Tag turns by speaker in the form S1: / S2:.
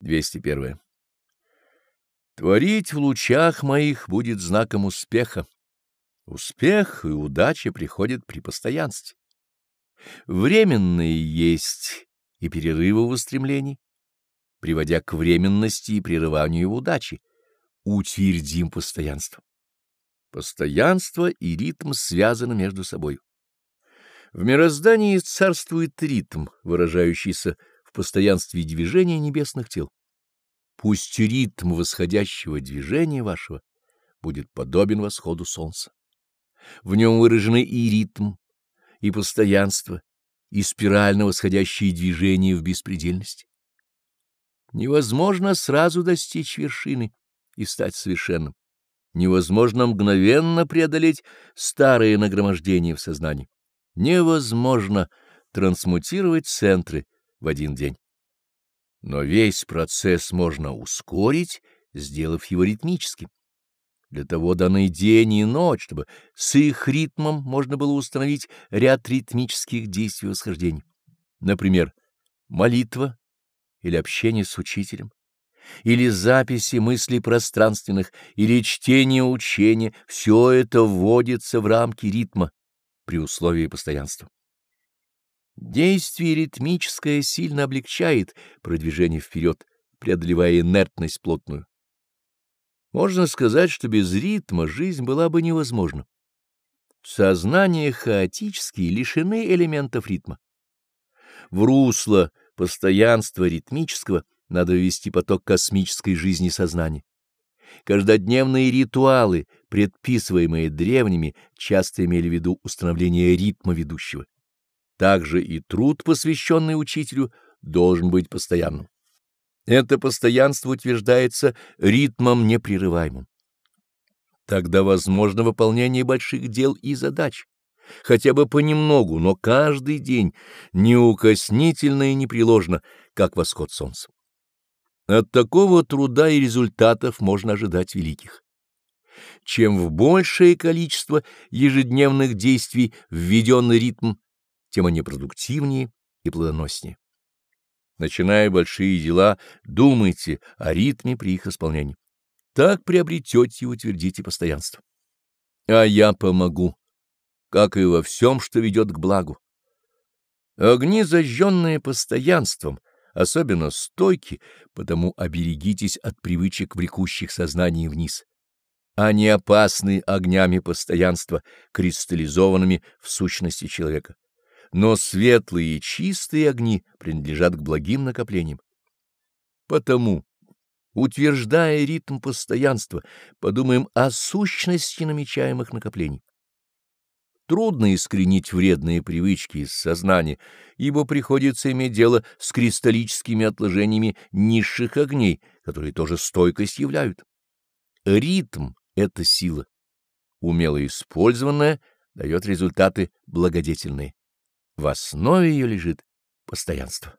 S1: 201. Творить в лучах моих будет знаком успеха. Успех и удача приходят при постоянстве. Временные есть и перерывы в устремлении, приводя к временности и прерыванию в удаче. Утвердим постоянство. Постоянство и ритм связаны между собой. В мироздании царствует ритм, выражающийся постоянстве движения небесных тел. Пусть ритм восходящего движения вашего будет подобен восходу солнца. В нем выражены и ритм, и постоянство, и спирально восходящие движения в беспредельности. Невозможно сразу достичь вершины и стать совершенным. Невозможно мгновенно преодолеть старые нагромождения в сознании. Невозможно трансмутировать центры в один день. Но весь процесс можно ускорить, сделав его ритмическим. Для того даны день и ночь, чтобы с их ритмом можно было установить ряд ритмических действий восхождения. Например, молитва или общение с учителем, или записи мыслей пространственных, или чтение учения — все это вводится в рамки ритма при условии постоянства. Действие ритмическое сильно облегчает продвижение вперед, преодолевая инертность плотную. Можно сказать, что без ритма жизнь была бы невозможна. Сознание хаотические лишены элементов ритма. В русло постоянства ритмического надо ввести поток космической жизни сознания. Каждодневные ритуалы, предписываемые древними, часто имели в виду установление ритма ведущего. Также и труд, посвященный учителю, должен быть постоянным. Это постоянство утверждается ритмом непрерываемым. Тогда возможно выполнение больших дел и задач, хотя бы понемногу, но каждый день, неукоснительно и непреложно, как восход солнца. От такого труда и результатов можно ожидать великих. Чем в большее количество ежедневных действий введенный ритм, тем они продуктивнее и плодоноснее. Начиная большие дела, думайте о ритме при их исполнении. Так приобретете и утвердите постоянство. А я помогу, как и во всем, что ведет к благу. Огни, зажженные постоянством, особенно стойки, потому оберегитесь от привычек, влекущих сознание вниз. Они опасны огнями постоянства, кристаллизованными в сущности человека но светлые и чистые огни принадлежат к благим накоплениям. Потому, утверждая ритм постоянства, подумаем о сущности намечаемых накоплений. Трудно искоренить вредные привычки из сознания, ибо приходится иметь дело с кристаллическими отложениями низших огней, которые тоже стойкость являют. Ритм — это сила. Умело использованная дает результаты благодетельные. В основе ее лежит постоянство.